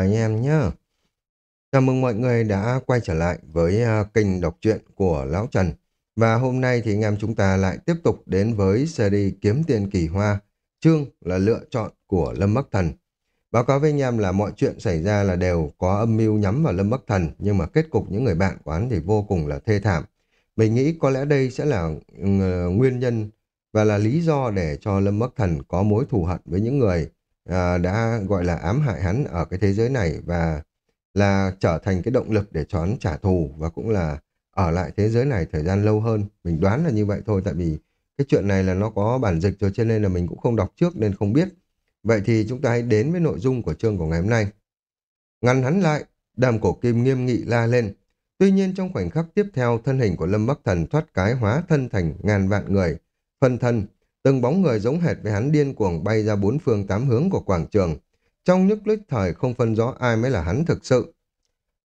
anh em nhé. Chào mừng mọi người đã quay trở lại với à, kênh đọc truyện của Lão Trần. Và hôm nay thì anh em chúng ta lại tiếp tục đến với series Kiếm Tiền Kỳ Hoa. Chương là lựa chọn của Lâm Bắc Thần. Báo cáo với anh em là mọi chuyện xảy ra là đều có âm mưu nhắm vào Lâm Bắc Thần, nhưng mà kết cục những người bạn của hắn thì vô cùng là thê thảm. Mình nghĩ có lẽ đây sẽ là ừ, nguyên nhân và là lý do để cho Lâm Bắc Thần có mối thù hận với những người à, đã gọi là ám hại hắn ở cái thế giới này và là trở thành cái động lực để cho hắn trả thù và cũng là ở lại thế giới này thời gian lâu hơn. Mình đoán là như vậy thôi tại vì cái chuyện này là nó có bản dịch rồi cho nên là mình cũng không đọc trước nên không biết. Vậy thì chúng ta hãy đến với nội dung của chương của ngày hôm nay. Ngăn hắn lại, đàm cổ kim nghiêm nghị la lên. Tuy nhiên trong khoảnh khắc tiếp theo, thân hình của Lâm Bắc Thần thoát cái hóa thân thành ngàn vạn người. Phân thân, từng bóng người giống hệt với hắn điên cuồng bay ra bốn phương tám hướng của quảng trường. Trong nhức lích thời không phân rõ ai mới là hắn thực sự.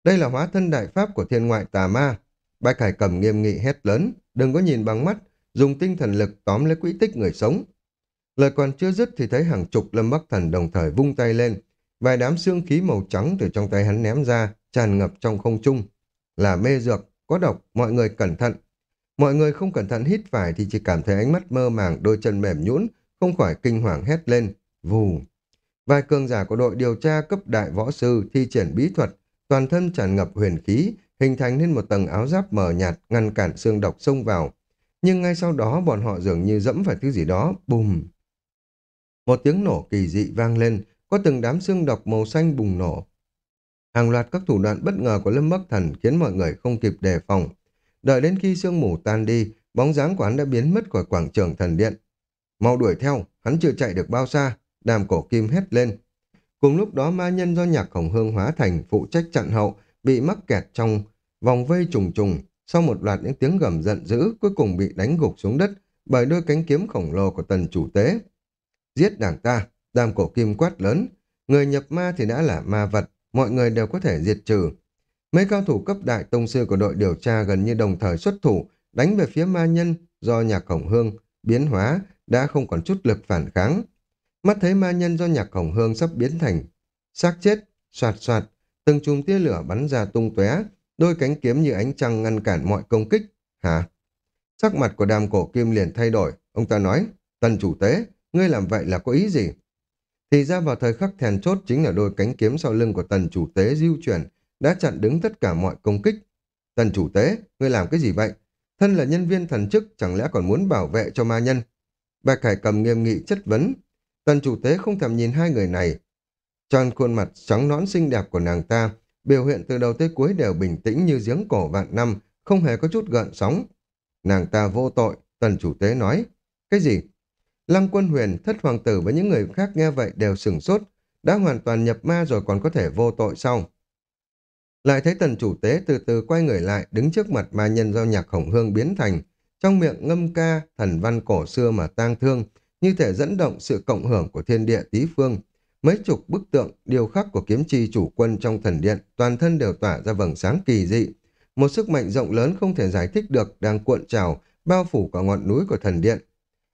Đây là hóa thân đại pháp của thiên ngoại tà ma. Bạch Hải cầm nghiêm nghị hét lớn, đừng có nhìn bằng mắt, dùng tinh thần lực tóm lấy quỹ tích người sống. Lời còn chưa dứt thì thấy hàng chục lâm bắc thần đồng thời vung tay lên. Vài đám xương khí màu trắng từ trong tay hắn ném ra, tràn ngập trong không trung. Là mê dược, có độc, mọi người cẩn thận. Mọi người không cẩn thận hít phải thì chỉ cảm thấy ánh mắt mơ màng, đôi chân mềm nhũn, không khỏi kinh hoàng hét lên. Vù! Vài cường giả của đội điều tra cấp đại võ sư thi triển bí thuật, toàn thân tràn ngập huyền khí, hình thành nên một tầng áo giáp mờ nhạt ngăn cản xương độc xông vào. Nhưng ngay sau đó bọn họ dường như dẫm phải thứ gì đó, bùm. Một tiếng nổ kỳ dị vang lên, có từng đám xương độc màu xanh bùng nổ. Hàng loạt các thủ đoạn bất ngờ của Lâm Bắc Thần khiến mọi người không kịp đề phòng. Đợi đến khi sương mù tan đi, bóng dáng của hắn đã biến mất khỏi quảng trường thần điện. Mau đuổi theo, hắn chưa chạy được bao xa, đàm cổ kim hét lên. Cùng lúc đó ma nhân do nhạc khổng hương hóa thành phụ trách chặn hậu, bị mắc kẹt trong vòng vây trùng trùng, sau một loạt những tiếng gầm giận dữ cuối cùng bị đánh gục xuống đất bởi đôi cánh kiếm khổng lồ của tần chủ tế. Giết đảng ta, đàm cổ kim quát lớn, người nhập ma thì đã là ma vật, mọi người đều có thể diệt trừ. Mấy cao thủ cấp đại tông sư của đội điều tra gần như đồng thời xuất thủ, đánh về phía ma nhân do nhạc khổng hương, biến hóa, đã không còn chút lực phản kháng. Mắt thấy ma nhân do nhạc khổng hương sắp biến thành xác chết, soạt soạt, từng chùm tia lửa bắn ra tung tóe, đôi cánh kiếm như ánh trăng ngăn cản mọi công kích. Hả? Sắc mặt của đàm cổ kim liền thay đổi, ông ta nói, tần chủ tế, ngươi làm vậy là có ý gì? Thì ra vào thời khắc thèn chốt chính là đôi cánh kiếm sau lưng của tần chủ tế diêu chuyển, đã chặn đứng tất cả mọi công kích. Tần chủ tế, ngươi làm cái gì vậy? Thân là nhân viên thần chức, chẳng lẽ còn muốn bảo vệ cho ma nhân? Bạch Hải cầm nghiêm nghị chất vấn. Tần chủ tế không thèm nhìn hai người này. Tròn khuôn mặt trắng nõn xinh đẹp của nàng ta, biểu hiện từ đầu tới cuối đều bình tĩnh như giếng cổ vạn năm, không hề có chút gợn sóng. Nàng ta vô tội, tần chủ tế nói. Cái gì? Lăng quân huyền, thất hoàng tử và những người khác nghe vậy đều sửng sốt, đã hoàn toàn nhập ma rồi còn có thể vô tội sau. Lại thấy tần chủ tế từ từ quay người lại, đứng trước mặt ma nhân do nhạc khổng hương biến thành, trong miệng ngâm ca, thần văn cổ xưa mà tang thương, như thể dẫn động sự cộng hưởng của thiên địa tý phương. Mấy chục bức tượng, điều khắc của kiếm chi chủ quân trong thần điện, toàn thân đều tỏa ra vầng sáng kỳ dị. Một sức mạnh rộng lớn không thể giải thích được đang cuộn trào, bao phủ cả ngọn núi của thần điện.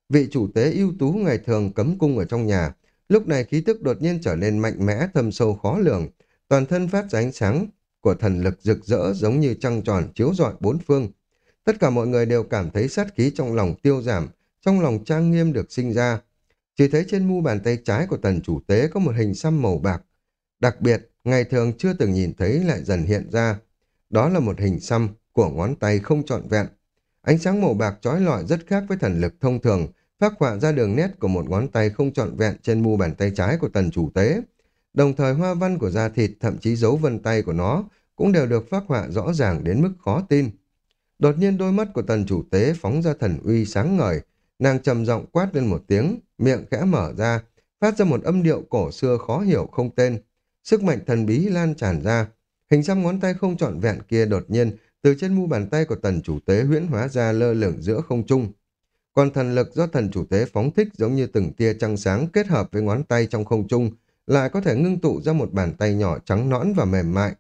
Vị chủ tế ưu tú ngày thường cấm cung ở trong nhà, lúc này khí tức đột nhiên trở nên mạnh mẽ, thâm sâu khó lường, toàn thân phát ra ánh sáng, của thần lực rực rỡ giống như trăng tròn chiếu rọi bốn phương. Tất cả mọi người đều cảm thấy sát khí trong lòng tiêu giảm, trong lòng trang nghiêm được sinh ra. Chỉ thấy trên mu bàn tay trái của tần chủ tế có một hình xăm màu bạc. Đặc biệt, ngày thường chưa từng nhìn thấy lại dần hiện ra. Đó là một hình xăm của ngón tay không trọn vẹn. Ánh sáng màu bạc trói lọi rất khác với thần lực thông thường, phát họa ra đường nét của một ngón tay không trọn vẹn trên mu bàn tay trái của tần chủ tế. Đồng thời hoa văn của da thịt, thậm chí dấu vân tay của nó cũng đều được phát họa rõ ràng đến mức khó tin. Đột nhiên đôi mắt của tần chủ tế phóng ra thần uy sáng ngời, nàng trầm giọng quát lên một tiếng, miệng khẽ mở ra, phát ra một âm điệu cổ xưa khó hiểu không tên. Sức mạnh thần bí lan tràn ra, hình xăm ngón tay không trọn vẹn kia đột nhiên từ trên mu bàn tay của tần chủ tế huyễn hóa ra lơ lửng giữa không trung. Còn thần lực do thần chủ tế phóng thích giống như từng tia trăng sáng kết hợp với ngón tay trong không trung, lại có thể ngưng tụ ra một bàn tay nhỏ trắng nõn và mềm mại.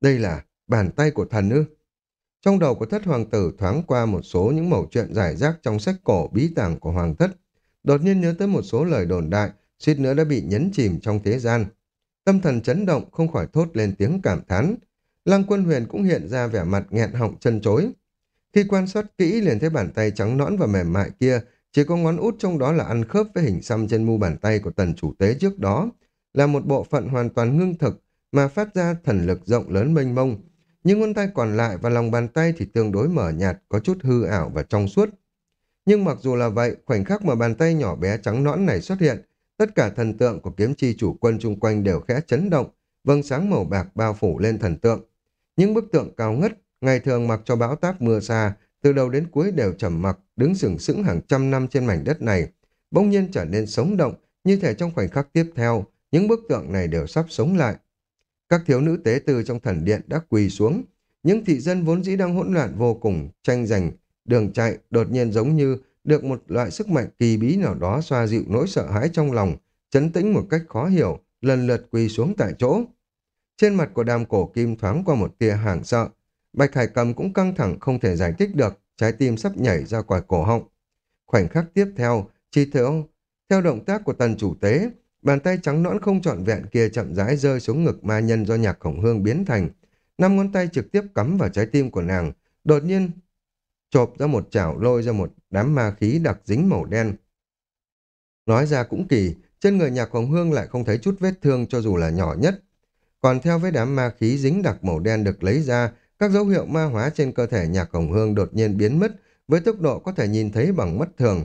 Đây là bàn tay của thần ư? Trong đầu của thất hoàng tử thoáng qua một số những mẩu chuyện giải rác trong sách cổ bí tàng của hoàng thất. Đột nhiên nhớ tới một số lời đồn đại, suýt nữa đã bị nhấn chìm trong thế gian. Tâm thần chấn động không khỏi thốt lên tiếng cảm thán. Lăng quân huyền cũng hiện ra vẻ mặt nghẹn họng chân chối. Khi quan sát kỹ liền thấy bàn tay trắng nõn và mềm mại kia, chỉ có ngón út trong đó là ăn khớp với hình xăm trên mu bàn tay của tần chủ tế trước đó, là một bộ phận hoàn toàn ngưng thực mà phát ra thần lực rộng lớn mênh mông. Nhưng ngón tay còn lại và lòng bàn tay thì tương đối mở nhạt, có chút hư ảo và trong suốt. Nhưng mặc dù là vậy, khoảnh khắc mà bàn tay nhỏ bé trắng nõn này xuất hiện, tất cả thần tượng của kiếm chi chủ quân chung quanh đều khẽ chấn động, vầng sáng màu bạc bao phủ lên thần tượng. Những bức tượng cao ngất, ngày thường mặc cho bão táp mưa xa, từ đầu đến cuối đều trầm mặc, đứng sừng sững hàng trăm năm trên mảnh đất này, bỗng nhiên trở nên sống động, như thể trong khoảnh khắc tiếp theo, những bức tượng này đều sắp sống lại. Các thiếu nữ tế tư trong thần điện đã quỳ xuống, những thị dân vốn dĩ đang hỗn loạn vô cùng, tranh giành, đường chạy, đột nhiên giống như được một loại sức mạnh kỳ bí nào đó xoa dịu nỗi sợ hãi trong lòng, chấn tĩnh một cách khó hiểu, lần lượt quỳ xuống tại chỗ. Trên mặt của đàm cổ kim thoáng qua một tia hàng sợ, Bạch Hải Cầm cũng căng thẳng không thể giải thích được, trái tim sắp nhảy ra khỏi cổ họng. Khoảnh khắc tiếp theo, chi theo, theo động tác của tần chủ tế, bàn tay trắng nõn không trọn vẹn kia chậm rãi rơi xuống ngực ma nhân do nhạc khổng hương biến thành. Năm ngón tay trực tiếp cắm vào trái tim của nàng, đột nhiên chộp ra một chảo lôi ra một đám ma khí đặc dính màu đen. Nói ra cũng kỳ, trên người nhạc hồng hương lại không thấy chút vết thương cho dù là nhỏ nhất. Còn theo với đám ma khí dính đặc màu đen được lấy ra, các dấu hiệu ma hóa trên cơ thể nhạc hồng hương đột nhiên biến mất với tốc độ có thể nhìn thấy bằng mắt thường.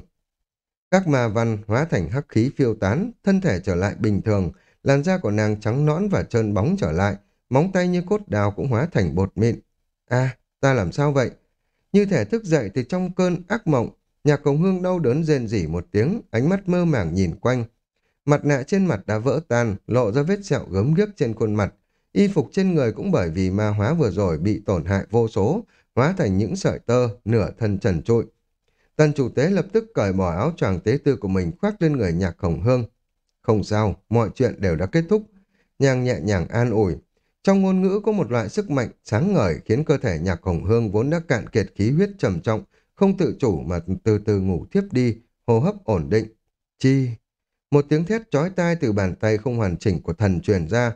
Các ma văn hóa thành hắc khí phiêu tán, thân thể trở lại bình thường, làn da của nàng trắng nõn và trơn bóng trở lại, móng tay như cốt đào cũng hóa thành bột mịn. À, ta làm sao vậy? Như thể thức dậy từ trong cơn ác mộng, nhạc cổng hương đau đớn rên rỉ một tiếng, ánh mắt mơ màng nhìn quanh. Mặt nạ trên mặt đã vỡ tan, lộ ra vết sẹo gớm ghiếc trên khuôn mặt, Y phục trên người cũng bởi vì ma hóa vừa rồi bị tổn hại vô số, hóa thành những sợi tơ, nửa thân trần trụi. Tần chủ tế lập tức cởi bỏ áo choàng tế tư của mình khoác lên người nhạc khổng hương. Không sao, mọi chuyện đều đã kết thúc. Nhàng nhẹ nhàng an ủi. Trong ngôn ngữ có một loại sức mạnh sáng ngời khiến cơ thể nhạc khổng hương vốn đã cạn kiệt khí huyết trầm trọng, không tự chủ mà từ từ ngủ thiếp đi, hô hấp ổn định. Chi? Một tiếng thét chói tai từ bàn tay không hoàn chỉnh của thần truyền ra,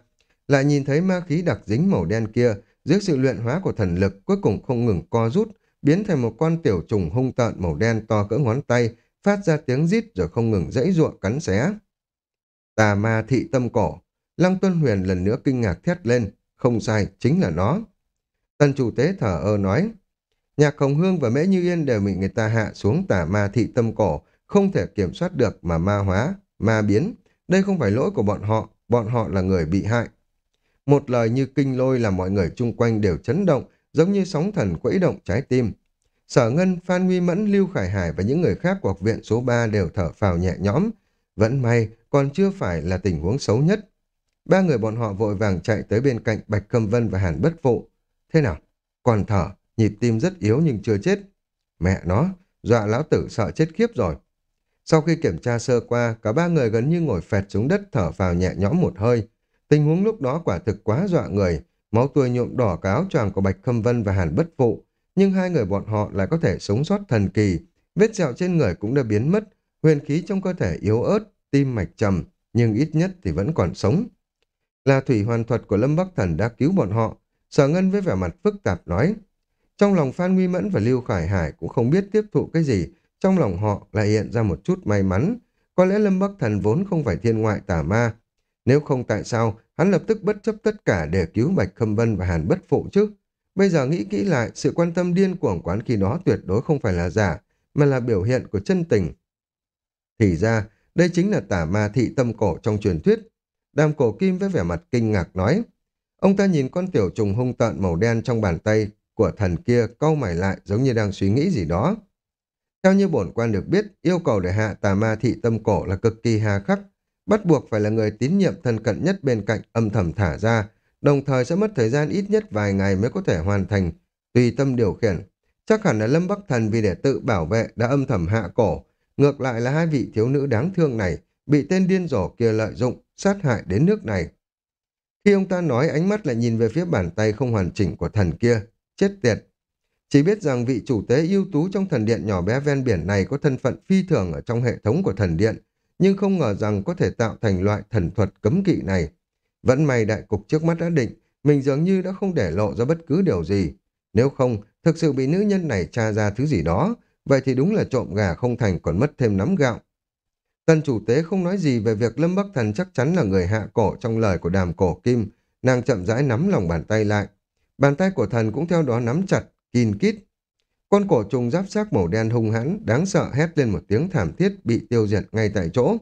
lại nhìn thấy ma khí đặc dính màu đen kia, dưới sự luyện hóa của thần lực cuối cùng không ngừng co rút, biến thành một con tiểu trùng hung tợn màu đen to cỡ ngón tay, phát ra tiếng rít rồi không ngừng dãy ruộng cắn xé. Tà ma thị tâm cổ, Lăng Tuân Huyền lần nữa kinh ngạc thét lên, không sai, chính là nó. Tần chủ tế thở ơ nói, nhạc Hồng Hương và Mễ Như Yên đều bị người ta hạ xuống tà ma thị tâm cổ, không thể kiểm soát được mà ma hóa, ma biến. Đây không phải lỗi của bọn họ, bọn họ là người bị hại. Một lời như kinh lôi làm mọi người chung quanh đều chấn động, giống như sóng thần quẫy động trái tim. Sở Ngân, Phan Nguy Mẫn, Lưu Khải Hải và những người khác của học viện số 3 đều thở phào nhẹ nhõm. Vẫn may, còn chưa phải là tình huống xấu nhất. Ba người bọn họ vội vàng chạy tới bên cạnh Bạch cầm Vân và Hàn Bất Phụ. Thế nào? Còn thở, nhịp tim rất yếu nhưng chưa chết. Mẹ nó, dọa lão tử sợ chết khiếp rồi. Sau khi kiểm tra sơ qua, cả ba người gần như ngồi phẹt xuống đất thở phào nhẹ nhõm một hơi. Tình huống lúc đó quả thực quá dọa người, máu tươi nhuộm đỏ cả áo choàng của Bạch Khâm Vân và Hàn Bất Phụ, nhưng hai người bọn họ lại có thể sống sót thần kỳ, vết sẹo trên người cũng đã biến mất, huyền khí trong cơ thể yếu ớt, tim mạch trầm, nhưng ít nhất thì vẫn còn sống. Là thủy hoàn thuật của Lâm Bắc Thần đã cứu bọn họ, Sở Ngân với vẻ mặt phức tạp nói. Trong lòng Phan Nguy Mẫn và Lưu Khải Hải cũng không biết tiếp thụ cái gì, trong lòng họ lại hiện ra một chút may mắn. Có lẽ Lâm Bắc Thần vốn không phải thiên ngoại tà ma, nếu không tại sao, hắn lập tức bất chấp tất cả để cứu Bạch Khâm Vân và Hàn Bất Phụ chứ. Bây giờ nghĩ kỹ lại, sự quan tâm điên cuồng quán khi đó tuyệt đối không phải là giả, mà là biểu hiện của chân tình. Thì ra, đây chính là tả ma thị tâm cổ trong truyền thuyết. Đàm cổ kim với vẻ mặt kinh ngạc nói. Ông ta nhìn con tiểu trùng hung tợn màu đen trong bàn tay của thần kia câu mày lại giống như đang suy nghĩ gì đó. Theo như bổn quan được biết, yêu cầu để hạ tà ma thị tâm cổ là cực kỳ hà khắc, bắt buộc phải là người tín nhiệm thân cận nhất bên cạnh âm thầm thả ra, đồng thời sẽ mất thời gian ít nhất vài ngày mới có thể hoàn thành, tùy tâm điều khiển. Chắc hẳn là Lâm Bắc Thần vì để tự bảo vệ đã âm thầm hạ cổ, ngược lại là hai vị thiếu nữ đáng thương này bị tên điên rồ kia lợi dụng, sát hại đến nước này. Khi ông ta nói ánh mắt lại nhìn về phía bàn tay không hoàn chỉnh của thần kia, chết tiệt. Chỉ biết rằng vị chủ tế ưu tú trong thần điện nhỏ bé ven biển này có thân phận phi thường ở trong hệ thống của thần điện, nhưng không ngờ rằng có thể tạo thành loại thần thuật cấm kỵ này. Vẫn may đại cục trước mắt đã định, mình dường như đã không để lộ ra bất cứ điều gì. Nếu không, thực sự bị nữ nhân này tra ra thứ gì đó, vậy thì đúng là trộm gà không thành còn mất thêm nắm gạo. Tần chủ tế không nói gì về việc Lâm Bắc Thần chắc chắn là người hạ cổ trong lời của đàm cổ kim, nàng chậm rãi nắm lòng bàn tay lại. Bàn tay của thần cũng theo đó nắm chặt, kìn kít. Con cổ trùng giáp xác màu đen hung hãn, đáng sợ hét lên một tiếng thảm thiết bị tiêu diệt ngay tại chỗ.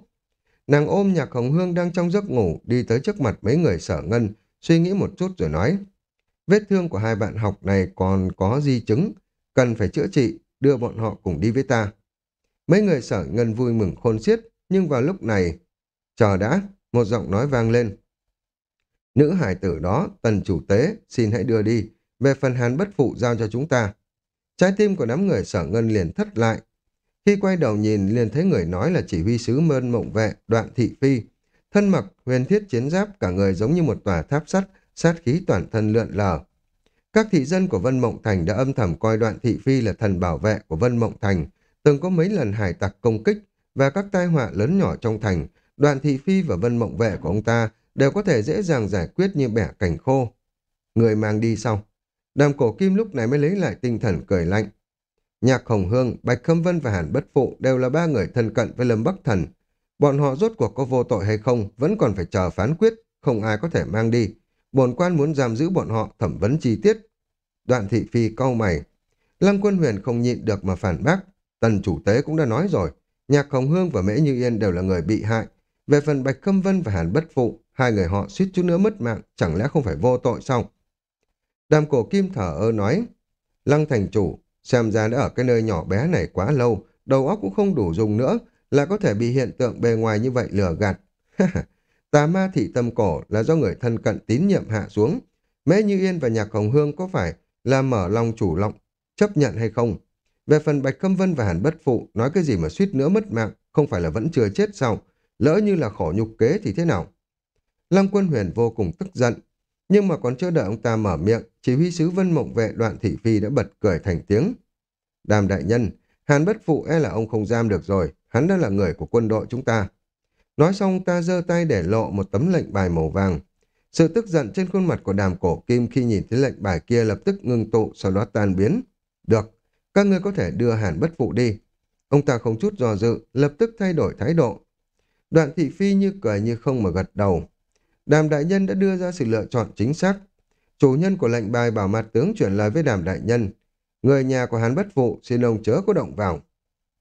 Nàng ôm nhạc hồng hương đang trong giấc ngủ, đi tới trước mặt mấy người sở ngân, suy nghĩ một chút rồi nói. Vết thương của hai bạn học này còn có di chứng, cần phải chữa trị, đưa bọn họ cùng đi với ta. Mấy người sở ngân vui mừng khôn xiết, nhưng vào lúc này, chờ đã, một giọng nói vang lên. Nữ hải tử đó, tần chủ tế, xin hãy đưa đi, về phần hàn bất phụ giao cho chúng ta. Trái tim của đám người sở ngân liền thất lại. Khi quay đầu nhìn liền thấy người nói là chỉ huy sứ mơn mộng vệ, đoạn thị phi. Thân mặc, huyền thiết chiến giáp, cả người giống như một tòa tháp sắt, sát khí toàn thân lượn lờ. Các thị dân của Vân Mộng Thành đã âm thầm coi đoạn thị phi là thần bảo vệ của Vân Mộng Thành, từng có mấy lần hải tặc công kích và các tai họa lớn nhỏ trong thành, đoạn thị phi và Vân Mộng vệ của ông ta đều có thể dễ dàng giải quyết như bẻ cảnh khô. Người mang đi sau. Đàm cổ kim lúc này mới lấy lại tinh thần cười lạnh. Nhạc Hồng Hương, Bạch Khâm Vân và Hàn Bất Phụ đều là ba người thân cận với Lâm Bắc Thần. Bọn họ rốt cuộc có vô tội hay không vẫn còn phải chờ phán quyết, không ai có thể mang đi. Bồn quan muốn giam giữ bọn họ thẩm vấn chi tiết. Đoạn thị phi cau mày. Lăng quân huyền không nhịn được mà phản bác. Tần chủ tế cũng đã nói rồi. Nhạc Hồng Hương và Mễ Như Yên đều là người bị hại. Về phần Bạch Khâm Vân và Hàn Bất Phụ, hai người họ suýt chút nữa mất mạng, chẳng lẽ không phải vô tội sao? Đàm cổ kim thở ơ nói, Lăng thành chủ, xem ra đã ở cái nơi nhỏ bé này quá lâu, đầu óc cũng không đủ dùng nữa, là có thể bị hiện tượng bề ngoài như vậy lừa gạt. Tà ma thị tâm cổ là do người thân cận tín nhiệm hạ xuống. Mễ Như Yên và Nhạc Hồng Hương có phải là mở lòng chủ lọng, chấp nhận hay không? Về phần Bạch Khâm Vân và Hàn Bất Phụ, nói cái gì mà suýt nữa mất mạng, không phải là vẫn chưa chết sao? Lỡ như là khổ nhục kế thì thế nào? Lăng Quân Huyền vô cùng tức giận, nhưng mà còn chưa đợi ông ta mở miệng, chỉ huy sứ Vân Mộng Vệ đoạn thị phi đã bật cười thành tiếng. Đàm đại nhân, Hàn Bất Phụ e là ông không giam được rồi, hắn đã là người của quân đội chúng ta. Nói xong ta giơ tay để lộ một tấm lệnh bài màu vàng. Sự tức giận trên khuôn mặt của đàm cổ kim khi nhìn thấy lệnh bài kia lập tức ngưng tụ, sau đó tan biến. Được, các ngươi có thể đưa Hàn Bất Phụ đi. Ông ta không chút do dự, lập tức thay đổi thái độ. Đoạn thị phi như cười như không mà gật đầu. Đàm đại nhân đã đưa ra sự lựa chọn chính xác. Chủ nhân của lệnh bài bảo mặt tướng chuyển lời với đàm đại nhân. Người nhà của hắn bất phụ, xin ông chớ có động vào.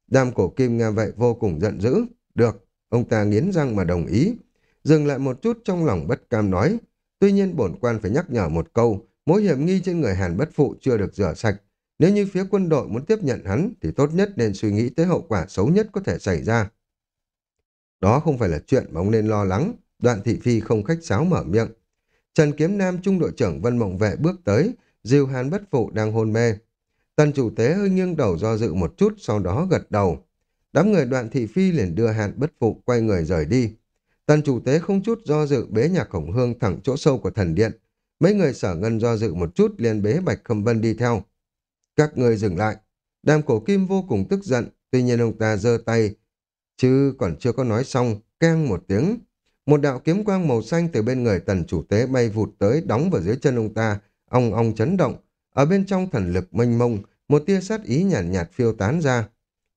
Đàm cổ kim nghe vậy vô cùng giận dữ. Được, ông ta nghiến răng mà đồng ý. Dừng lại một chút trong lòng bất cam nói. Tuy nhiên bổn quan phải nhắc nhở một câu, mối hiểm nghi trên người Hàn bất phụ chưa được rửa sạch. Nếu như phía quân đội muốn tiếp nhận hắn, thì tốt nhất nên suy nghĩ tới hậu quả xấu nhất có thể xảy ra. Đó không phải là chuyện mà ông nên lo lắng. Đoạn thị phi không khách sáo mở miệng. Trần Kiếm Nam trung đội trưởng Vân Mộng Vệ bước tới, Diêu Hàn bất phụ đang hôn mê. Tần chủ tế hơi nghiêng đầu do dự một chút, sau đó gật đầu. Đám người đoạn thị phi liền đưa Hàn bất phụ quay người rời đi. Tần chủ tế không chút do dự bế nhạc khổng hương thẳng chỗ sâu của thần điện. Mấy người sở ngân do dự một chút liền bế Bạch Khâm Vân đi theo. Các người dừng lại. Đàm cổ kim vô cùng tức giận, tuy nhiên ông ta giơ tay, chứ còn chưa có nói xong, keng một tiếng. Một đạo kiếm quang màu xanh từ bên người tần chủ tế bay vụt tới đóng vào dưới chân ông ta, ong ong chấn động. Ở bên trong thần lực mênh mông, một tia sát ý nhàn nhạt, nhạt phiêu tán ra.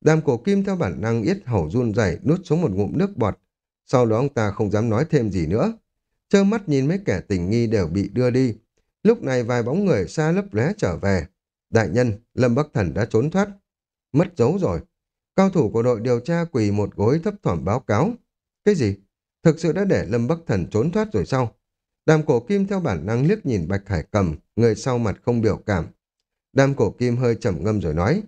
Đàm cổ kim theo bản năng yết hầu run rẩy nuốt xuống một ngụm nước bọt. Sau đó ông ta không dám nói thêm gì nữa. trơ mắt nhìn mấy kẻ tình nghi đều bị đưa đi. Lúc này vài bóng người xa lấp lé trở về. Đại nhân, Lâm Bắc Thần đã trốn thoát. Mất dấu rồi. Cao thủ của đội điều tra quỳ một gối thấp thỏm báo cáo. Cái gì? Thực sự đã để Lâm Bắc Thần trốn thoát rồi sao? Đàm cổ kim theo bản năng liếc nhìn Bạch Hải cầm, người sau mặt không biểu cảm. Đàm cổ kim hơi trầm ngâm rồi nói,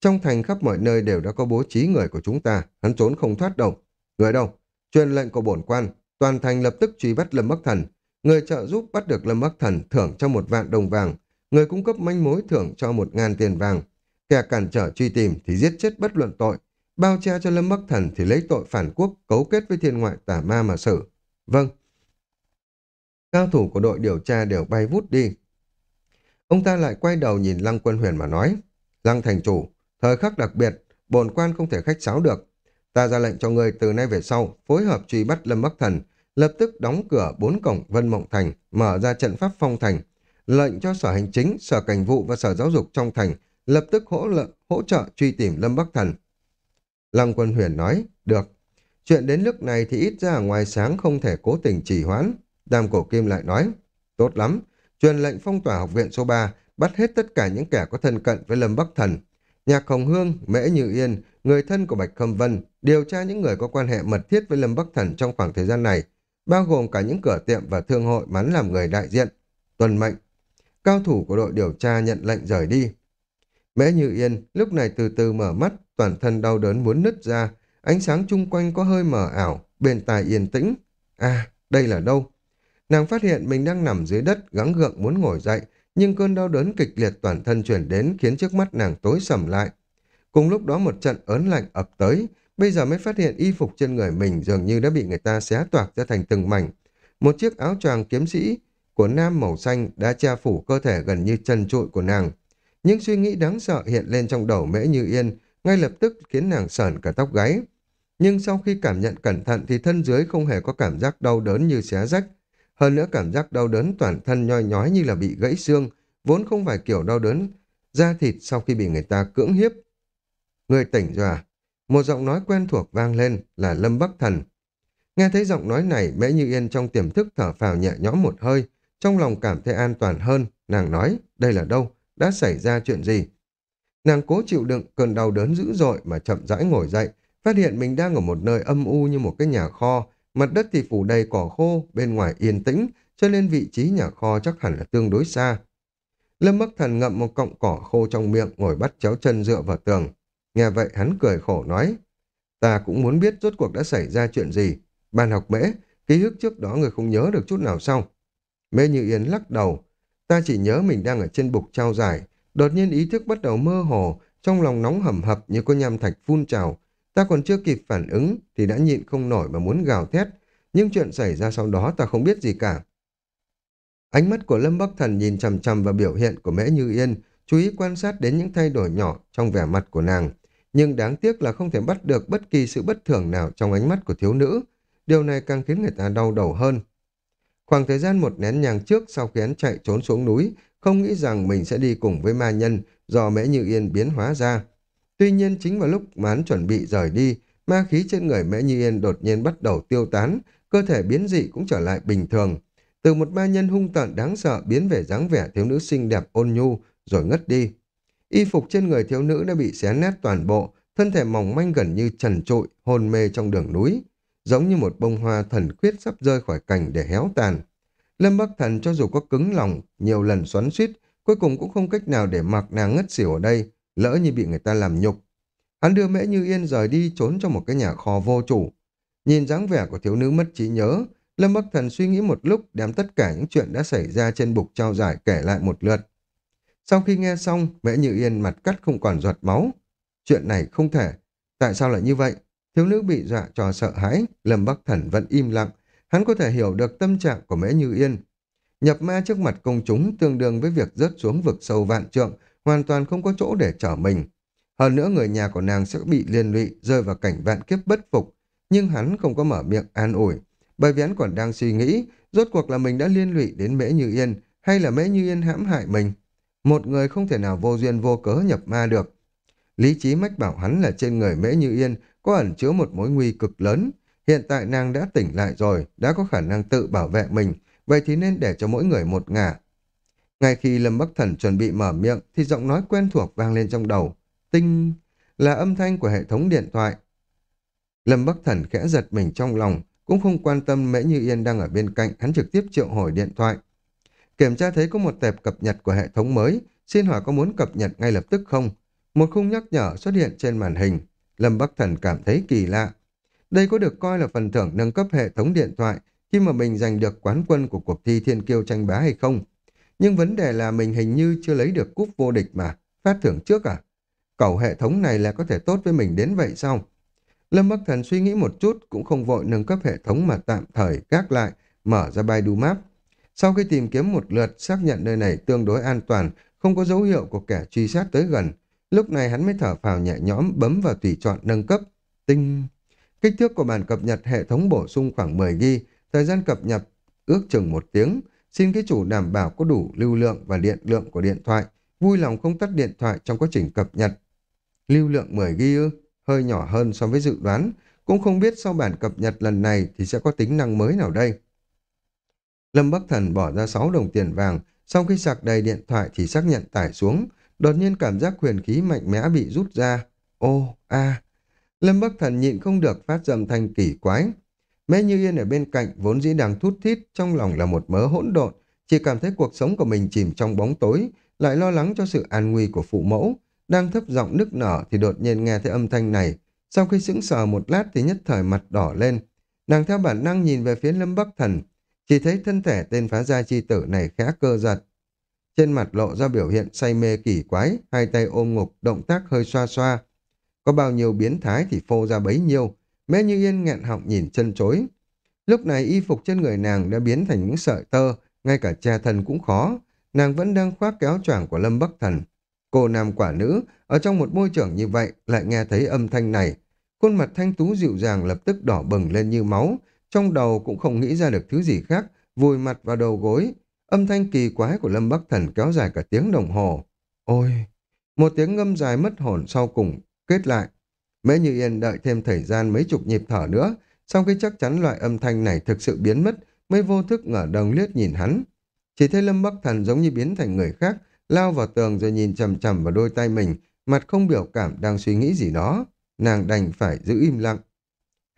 trong thành khắp mọi nơi đều đã có bố trí người của chúng ta, hắn trốn không thoát đâu. Người đâu? Truyền lệnh của bổn quan, toàn thành lập tức truy bắt Lâm Bắc Thần. Người trợ giúp bắt được Lâm Bắc Thần thưởng cho một vạn đồng vàng, người cung cấp manh mối thưởng cho một ngàn tiền vàng. Kẻ cản trở truy tìm thì giết chết bất luận tội, bao che cho Lâm Bắc Thần thì lấy tội phản quốc cấu kết với thiên ngoại tả ma mà xử. Vâng. Cao thủ của đội điều tra đều bay vút đi. Ông ta lại quay đầu nhìn Lăng Quân Huyền mà nói. Lăng thành chủ, thời khắc đặc biệt, bổn quan không thể khách sáo được. Ta ra lệnh cho người từ nay về sau phối hợp truy bắt Lâm Bắc Thần, lập tức đóng cửa bốn cổng Vân Mộng Thành, mở ra trận pháp phong thành, lệnh cho sở hành chính, sở cảnh vụ và sở giáo dục trong thành lập tức hỗ, lợi, hỗ trợ truy tìm Lâm Bắc Thần. Lăng Quân Huyền nói, được. Chuyện đến lúc này thì ít ra ngoài sáng không thể cố tình trì hoãn. Đàm Cổ Kim lại nói, tốt lắm, truyền lệnh phong tỏa học viện số 3, bắt hết tất cả những kẻ có thân cận với Lâm Bắc Thần. Nhạc Hồng Hương, Mễ Như Yên, người thân của Bạch Khâm Vân, điều tra những người có quan hệ mật thiết với Lâm Bắc Thần trong khoảng thời gian này, bao gồm cả những cửa tiệm và thương hội mắn làm người đại diện. Tuần mệnh, cao thủ của đội điều tra nhận lệnh rời đi. Mễ Như Yên lúc này từ từ mở mắt, toàn thân đau đớn muốn nứt ra, ánh sáng chung quanh có hơi mờ ảo, bên tai yên tĩnh. À, đây là đâu? Nàng phát hiện mình đang nằm dưới đất, gắng gượng muốn ngồi dậy, nhưng cơn đau đớn kịch liệt toàn thân chuyển đến khiến trước mắt nàng tối sầm lại. Cùng lúc đó một trận ớn lạnh ập tới, bây giờ mới phát hiện y phục trên người mình dường như đã bị người ta xé toạc ra thành từng mảnh. Một chiếc áo choàng kiếm sĩ của nam màu xanh đã che phủ cơ thể gần như chân trụi của nàng. Những suy nghĩ đáng sợ hiện lên trong đầu mễ như yên, ngay lập tức khiến nàng sởn cả tóc gáy. Nhưng sau khi cảm nhận cẩn thận thì thân dưới không hề có cảm giác đau đớn như xé rách. Hơn nữa cảm giác đau đớn toàn thân nhoi nhói như là bị gãy xương, vốn không phải kiểu đau đớn, da thịt sau khi bị người ta cưỡng hiếp. Người tỉnh rồi à? Một giọng nói quen thuộc vang lên là Lâm Bắc Thần. Nghe thấy giọng nói này, Mễ Như Yên trong tiềm thức thở phào nhẹ nhõm một hơi, trong lòng cảm thấy an toàn hơn, nàng nói, đây là đâu, đã xảy ra chuyện gì? Nàng cố chịu đựng cơn đau đớn dữ dội mà chậm rãi ngồi dậy, phát hiện mình đang ở một nơi âm u như một cái nhà kho, mặt đất thì phủ đầy cỏ khô, bên ngoài yên tĩnh, cho nên vị trí nhà kho chắc hẳn là tương đối xa. Lâm Bắc Thần ngậm một cọng cỏ khô trong miệng, ngồi bắt chéo chân dựa vào tường. Nghe vậy hắn cười khổ nói, ta cũng muốn biết rốt cuộc đã xảy ra chuyện gì. Ban học mễ, ký ức trước đó người không nhớ được chút nào sao? Mê Như Yên lắc đầu, ta chỉ nhớ mình đang ở trên bục trao giải, đột nhiên ý thức bắt đầu mơ hồ, trong lòng nóng hầm hập như có nham thạch phun trào. Ta còn chưa kịp phản ứng thì đã nhịn không nổi mà muốn gào thét, nhưng chuyện xảy ra sau đó ta không biết gì cả. Ánh mắt của Lâm Bắc Thần nhìn chằm chằm vào biểu hiện của Mễ Như Yên, chú ý quan sát đến những thay đổi nhỏ trong vẻ mặt của nàng. Nhưng đáng tiếc là không thể bắt được bất kỳ sự bất thường nào trong ánh mắt của thiếu nữ. Điều này càng khiến người ta đau đầu hơn. Khoảng thời gian một nén nhàng trước sau khi hắn chạy trốn xuống núi, không nghĩ rằng mình sẽ đi cùng với ma nhân do Mễ Như Yên biến hóa ra. Tuy nhiên chính vào lúc mà hắn chuẩn bị rời đi, ma khí trên người Mễ Như Yên đột nhiên bắt đầu tiêu tán, cơ thể biến dị cũng trở lại bình thường. Từ một ma nhân hung tợn đáng sợ biến về dáng vẻ thiếu nữ xinh đẹp ôn nhu, rồi ngất đi. Y phục trên người thiếu nữ đã bị xé nát toàn bộ, thân thể mỏng manh gần như trần trụi, hôn mê trong đường núi, giống như một bông hoa thần khuyết sắp rơi khỏi cành để héo tàn. Lâm Bắc Thần cho dù có cứng lòng, nhiều lần xoắn suýt, cuối cùng cũng không cách nào để mặc nàng ngất xỉu ở đây, lỡ như bị người ta làm nhục. Hắn đưa Mễ Như Yên rời đi trốn trong một cái nhà kho vô chủ. Nhìn dáng vẻ của thiếu nữ mất trí nhớ, Lâm Bắc Thần suy nghĩ một lúc đem tất cả những chuyện đã xảy ra trên bục trao giải kể lại một lượt. Sau khi nghe xong, Mễ Như Yên mặt cắt không còn giọt máu. Chuyện này không thể. Tại sao lại như vậy? Thiếu nữ bị dọa cho sợ hãi, Lâm Bắc Thần vẫn im lặng. Hắn có thể hiểu được tâm trạng của Mễ Như Yên. Nhập ma trước mặt công chúng tương đương với việc rớt xuống vực sâu vạn trượng, hoàn toàn không có chỗ để trở mình. Hơn nữa người nhà của nàng sẽ bị liên lụy, rơi vào cảnh vạn kiếp bất phục. Nhưng hắn không có mở miệng an ủi, bởi vì hắn còn đang suy nghĩ rốt cuộc là mình đã liên lụy đến Mễ Như Yên hay là Mễ Như Yên hãm hại mình. Một người không thể nào vô duyên vô cớ nhập ma được. Lý trí mách bảo hắn là trên người Mễ Như Yên có ẩn chứa một mối nguy cực lớn. Hiện tại nàng đã tỉnh lại rồi, đã có khả năng tự bảo vệ mình, vậy thì nên để cho mỗi người một ngả. Ngay khi Lâm Bắc Thần chuẩn bị mở miệng thì giọng nói quen thuộc vang lên trong đầu. Tinh là âm thanh của hệ thống điện thoại. Lâm Bắc Thần khẽ giật mình trong lòng, cũng không quan tâm Mễ Như Yên đang ở bên cạnh, hắn trực tiếp triệu hồi điện thoại. Kiểm tra thấy có một tệp cập nhật của hệ thống mới, xin hỏi có muốn cập nhật ngay lập tức không? Một khung nhắc nhở xuất hiện trên màn hình. Lâm Bắc Thần cảm thấy kỳ lạ. Đây có được coi là phần thưởng nâng cấp hệ thống điện thoại khi mà mình giành được quán quân của cuộc thi thiên kiêu tranh bá hay không? Nhưng vấn đề là mình hình như chưa lấy được cúp vô địch mà. Phát thưởng trước à? Cầu hệ thống này là có thể tốt với mình đến vậy sao? Lâm Bắc Thần suy nghĩ một chút cũng không vội nâng cấp hệ thống mà tạm thời gác lại, mở ra Baidu Map. Sau khi tìm kiếm một lượt xác nhận nơi này tương đối an toàn, không có dấu hiệu của kẻ truy sát tới gần, lúc này hắn mới thở phào nhẹ nhõm bấm vào tùy chọn nâng cấp. Tinh! Kích thước của bản cập nhật hệ thống bổ sung khoảng 10 ghi thời gian cập nhật ước chừng một tiếng, xin ký chủ đảm bảo có đủ lưu lượng và điện lượng của điện thoại, vui lòng không tắt điện thoại trong quá trình cập nhật. Lưu lượng 10 ghi ư, hơi nhỏ hơn so với dự đoán, cũng không biết sau bản cập nhật lần này thì sẽ có tính năng mới nào đây. Lâm Bắc Thần bỏ ra 6 đồng tiền vàng, sau khi sạc đầy điện thoại thì xác nhận tải xuống, đột nhiên cảm giác huyền khí mạnh mẽ bị rút ra. Ô, a Lâm Bắc Thần nhịn không được phát dầm thanh kỳ quái. Mẹ Như Yên ở bên cạnh vốn dĩ đang thút thít, trong lòng là một mớ hỗn độn, chỉ cảm thấy cuộc sống của mình chìm trong bóng tối, lại lo lắng cho sự an nguy của phụ mẫu. Đang thấp giọng nức nở thì đột nhiên nghe thấy âm thanh này. Sau khi sững sờ một lát thì nhất thời mặt đỏ lên. Nàng theo bản năng nhìn về phía Lâm Bắc Thần, chỉ thấy thân thể tên phá gia chi tử này khẽ cơ giật. Trên mặt lộ ra biểu hiện say mê kỳ quái, hai tay ôm ngục, động tác hơi xoa xoa. Có bao nhiêu biến thái thì phô ra bấy nhiêu, mẹ như yên nghẹn họng nhìn chân chối. Lúc này y phục trên người nàng đã biến thành những sợi tơ, ngay cả cha thân cũng khó. Nàng vẫn đang khoác kéo choàng của Lâm Bắc Thần. Cô nam quả nữ, ở trong một môi trường như vậy, lại nghe thấy âm thanh này. Khuôn mặt thanh tú dịu dàng lập tức đỏ bừng lên như máu, trong đầu cũng không nghĩ ra được thứ gì khác, vùi mặt vào đầu gối. Âm thanh kỳ quái của Lâm Bắc Thần kéo dài cả tiếng đồng hồ. Ôi! Một tiếng ngâm dài mất hồn sau cùng, kết lại. Mễ Như Yên đợi thêm thời gian mấy chục nhịp thở nữa, sau khi chắc chắn loại âm thanh này thực sự biến mất, mới vô thức ngửa đồng liếc nhìn hắn. Chỉ thấy Lâm Bắc Thần giống như biến thành người khác, lao vào tường rồi nhìn chầm chầm vào đôi tay mình, mặt không biểu cảm đang suy nghĩ gì đó. Nàng đành phải giữ im lặng.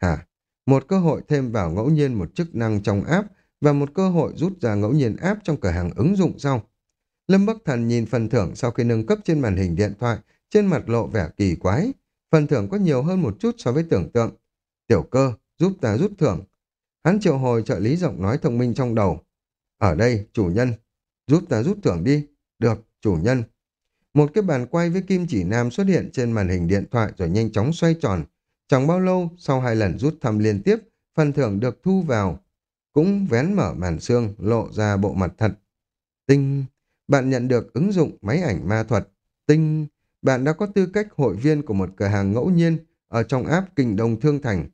Hả? Một cơ hội thêm vào ngẫu nhiên một chức năng trong app và một cơ hội rút ra ngẫu nhiên app trong cửa hàng ứng dụng sau. Lâm Bắc Thần nhìn phần thưởng sau khi nâng cấp trên màn hình điện thoại, trên mặt lộ vẻ kỳ quái. Phần thưởng có nhiều hơn một chút so với tưởng tượng. Tiểu cơ, giúp ta rút thưởng. Hắn triệu hồi trợ lý giọng nói thông minh trong đầu. Ở đây, chủ nhân, giúp ta rút thưởng đi. Được, chủ nhân. Một cái bàn quay với kim chỉ nam xuất hiện trên màn hình điện thoại rồi nhanh chóng xoay tròn. Chẳng bao lâu, sau hai lần rút thăm liên tiếp, phần thưởng được thu vào. Cũng vén mở màn xương, lộ ra bộ mặt thật. Tinh, bạn nhận được ứng dụng máy ảnh ma thuật. Tinh, bạn đã có tư cách hội viên của một cửa hàng ngẫu nhiên ở trong app Kinh Đông Thương Thành.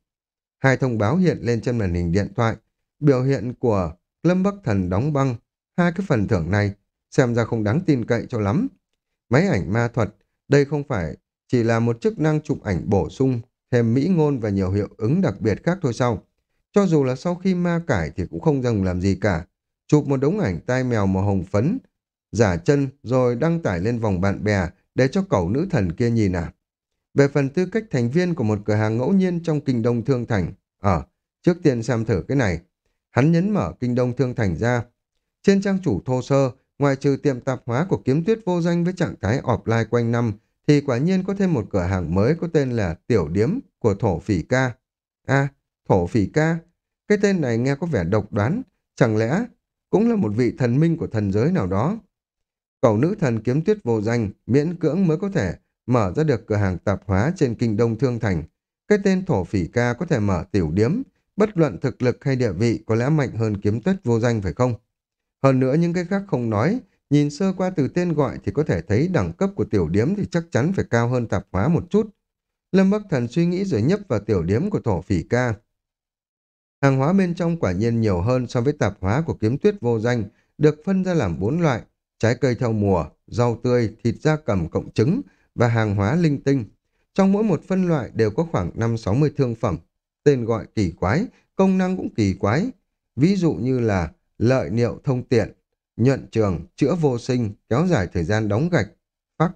Hai thông báo hiện lên trên màn hình điện thoại. Biểu hiện của Lâm Bắc Thần đóng băng. Hai cái phần thưởng này xem ra không đáng tin cậy cho lắm. Máy ảnh ma thuật, đây không phải chỉ là một chức năng chụp ảnh bổ sung, thêm mỹ ngôn và nhiều hiệu ứng đặc biệt khác thôi sau. Cho dù là sau khi ma cải thì cũng không dừng làm gì cả. Chụp một đống ảnh tai mèo màu hồng phấn, giả chân rồi đăng tải lên vòng bạn bè để cho cậu nữ thần kia nhìn à. Về phần tư cách thành viên của một cửa hàng ngẫu nhiên trong Kinh Đông Thương Thành, ở, trước tiên xem thử cái này. Hắn nhấn mở Kinh Đông Thương Thành ra. Trên trang chủ thô sơ, ngoài trừ tiệm tạp hóa của kiếm tuyết vô danh với trạng thái offline quanh năm, thì quả nhiên có thêm một cửa hàng mới có tên là Tiểu Điếm của Thổ Phỉ Ca. À, Thổ Phỉ Ca, cái tên này nghe có vẻ độc đoán, chẳng lẽ cũng là một vị thần minh của thần giới nào đó? Cầu nữ thần kiếm tuyết vô danh, miễn cưỡng mới có thể mở ra được cửa hàng tạp hóa trên kinh đông thương thành. Cái tên thổ phỉ ca có thể mở tiểu điếm, bất luận thực lực hay địa vị có lẽ mạnh hơn kiếm tuyết vô danh phải không? Hơn nữa những cái khác không nói, nhìn sơ qua từ tên gọi thì có thể thấy đẳng cấp của tiểu điếm thì chắc chắn phải cao hơn tạp hóa một chút. Lâm Bắc Thần suy nghĩ rồi nhấp vào tiểu điếm của thổ phỉ ca. Hàng hóa bên trong quả nhiên nhiều hơn so với tạp hóa của kiếm tuyết vô danh, được phân ra làm bốn loại, trái cây theo mùa, rau tươi, thịt da cầm cộng trứng và hàng hóa linh tinh. Trong mỗi một phân loại đều có khoảng 5-60 thương phẩm. Tên gọi kỳ quái, công năng cũng kỳ quái. Ví dụ như là lợi niệu thông tiện, nhuận trường, chữa vô sinh, kéo dài thời gian đóng gạch. Phắc,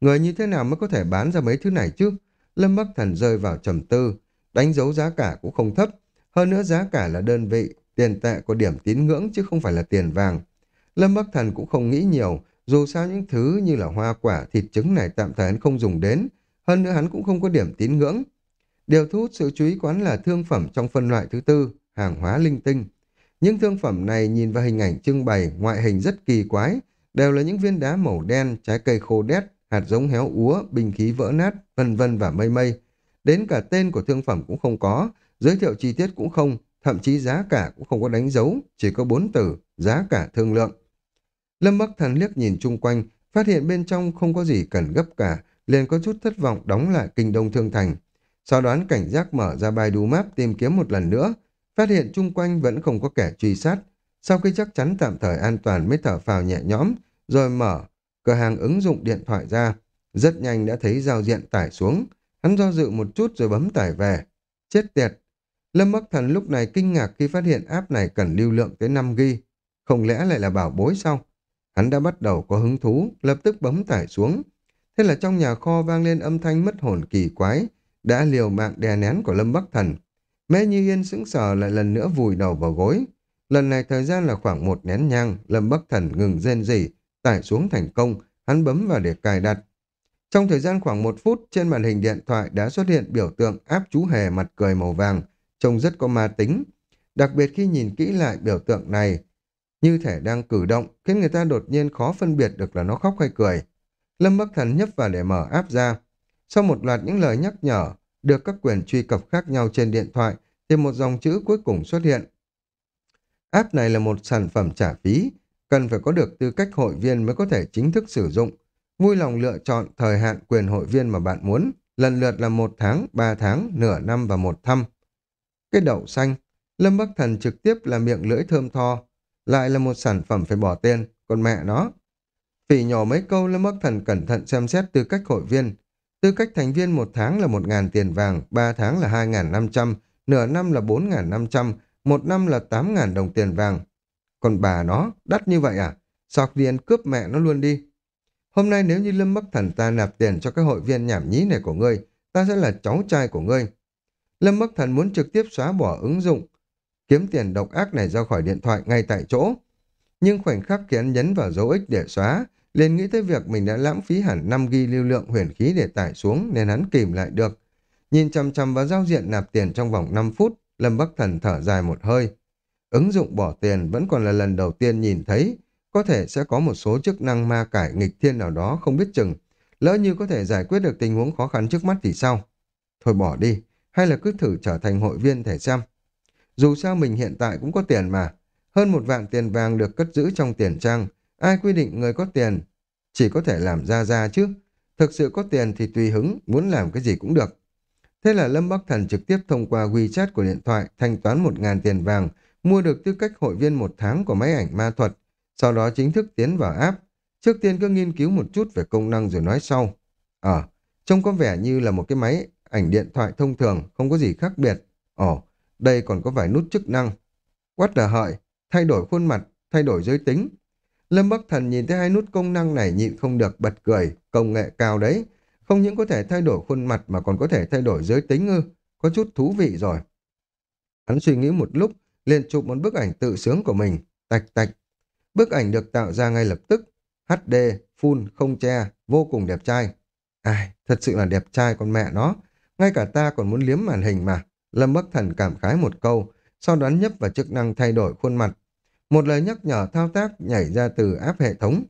người như thế nào mới có thể bán ra mấy thứ này chứ? Lâm Bắc Thần rơi vào trầm tư, đánh dấu giá cả cũng không thấp. Hơn nữa giá cả là đơn vị, tiền tệ của điểm tín ngưỡng chứ không phải là tiền vàng. Lâm Bắc Thần cũng không nghĩ nhiều, dù sao những thứ như là hoa quả, thịt trứng này tạm thời hắn không dùng đến, hơn nữa hắn cũng không có điểm tín ngưỡng. Điều thu hút sự chú ý quán là thương phẩm trong phân loại thứ tư, hàng hóa linh tinh. Những thương phẩm này nhìn vào hình ảnh trưng bày, ngoại hình rất kỳ quái, đều là những viên đá màu đen, trái cây khô đét, hạt giống héo úa, bình khí vỡ nát, vân vân và mây mây. Đến cả tên của thương phẩm cũng không có, giới thiệu chi tiết cũng không, thậm chí giá cả cũng không có đánh dấu, chỉ có bốn từ, giá cả thương lượng. Lâm Bắc Thần liếc nhìn chung quanh, phát hiện bên trong không có gì cần gấp cả, liền có chút thất vọng đóng lại kinh đông thương thành. Sau đoán cảnh giác mở ra Baidu Map tìm kiếm một lần nữa, phát hiện chung quanh vẫn không có kẻ truy sát. Sau khi chắc chắn tạm thời an toàn mới thở phào nhẹ nhõm, rồi mở cửa hàng ứng dụng điện thoại ra. Rất nhanh đã thấy giao diện tải xuống. Hắn do dự một chút rồi bấm tải về. Chết tiệt! Lâm Bắc Thần lúc này kinh ngạc khi phát hiện app này cần lưu lượng tới 5 g Không lẽ lại là bảo bối sao? Hắn đã bắt đầu có hứng thú, lập tức bấm tải xuống. Thế là trong nhà kho vang lên âm thanh mất hồn kỳ quái, đã liều mạng đè nén của Lâm Bắc Thần. Mẹ Như Yên sững sờ lại lần nữa vùi đầu vào gối. Lần này thời gian là khoảng một nén nhang, Lâm Bắc Thần ngừng rên rỉ, tải xuống thành công, hắn bấm vào để cài đặt. Trong thời gian khoảng một phút, trên màn hình điện thoại đã xuất hiện biểu tượng áp chú hề mặt cười màu vàng, trông rất có ma tính. Đặc biệt khi nhìn kỹ lại biểu tượng này, như thể đang cử động, khiến người ta đột nhiên khó phân biệt được là nó khóc hay cười. Lâm Bắc Thần nhấp vào để mở áp ra. Sau một loạt những lời nhắc nhở, được các quyền truy cập khác nhau trên điện thoại, thì một dòng chữ cuối cùng xuất hiện. App này là một sản phẩm trả phí, cần phải có được tư cách hội viên mới có thể chính thức sử dụng. Vui lòng lựa chọn thời hạn quyền hội viên mà bạn muốn, lần lượt là một tháng, ba tháng, nửa năm và một thăm. Cái đậu xanh, Lâm Bắc Thần trực tiếp là miệng lưỡi thơm tho, lại là một sản phẩm phải bỏ tiền, còn mẹ nó. Phỉ nhỏ mấy câu Lâm Bắc Thần cẩn thận xem xét tư cách hội viên. Tư cách thành viên một tháng là một ngàn tiền vàng, ba tháng là hai ngàn năm trăm, nửa năm là bốn ngàn năm trăm, một năm là tám ngàn đồng tiền vàng. Còn bà nó, đắt như vậy à? Sọc điền cướp mẹ nó luôn đi. Hôm nay nếu như Lâm Bắc Thần ta nạp tiền cho cái hội viên nhảm nhí này của ngươi, ta sẽ là cháu trai của ngươi. Lâm Bắc Thần muốn trực tiếp xóa bỏ ứng dụng, kiếm tiền độc ác này ra khỏi điện thoại ngay tại chỗ. Nhưng khoảnh khắc khi hắn nhấn vào dấu X để xóa, liền nghĩ tới việc mình đã lãng phí hẳn 5 g lưu lượng huyền khí để tải xuống nên hắn kìm lại được. Nhìn chăm chăm vào giao diện nạp tiền trong vòng 5 phút, Lâm Bắc Thần thở dài một hơi. Ứng dụng bỏ tiền vẫn còn là lần đầu tiên nhìn thấy, có thể sẽ có một số chức năng ma cải nghịch thiên nào đó không biết chừng. Lỡ như có thể giải quyết được tình huống khó khăn trước mắt thì sao? Thôi bỏ đi, hay là cứ thử trở thành hội viên thể xem. Dù sao mình hiện tại cũng có tiền mà. Hơn một vạn tiền vàng được cất giữ trong tiền trang. Ai quy định người có tiền chỉ có thể làm ra ra chứ. Thực sự có tiền thì tùy hứng, muốn làm cái gì cũng được. Thế là Lâm Bắc Thần trực tiếp thông qua WeChat của điện thoại thanh toán một ngàn tiền vàng, mua được tư cách hội viên một tháng của máy ảnh ma thuật, sau đó chính thức tiến vào app. Trước tiên cứ nghiên cứu một chút về công năng rồi nói sau. Ờ, trông có vẻ như là một cái máy ảnh điện thoại thông thường, không có gì khác biệt. Ồ, đây còn có vài nút chức năng. Quát là hợi, thay đổi khuôn mặt, thay đổi giới tính. Lâm Bắc Thần nhìn thấy hai nút công năng này nhịn không được bật cười, công nghệ cao đấy. Không những có thể thay đổi khuôn mặt mà còn có thể thay đổi giới tính ư, có chút thú vị rồi. Hắn suy nghĩ một lúc, liền chụp một bức ảnh tự sướng của mình, tạch tạch. Bức ảnh được tạo ra ngay lập tức, HD, full, không che, vô cùng đẹp trai. Ai, thật sự là đẹp trai con mẹ nó, ngay cả ta còn muốn liếm màn hình mà. Lâm Bắc Thần cảm khái một câu, sau đó nhấp vào chức năng thay đổi khuôn mặt. Một lời nhắc nhở thao tác nhảy ra từ áp hệ thống.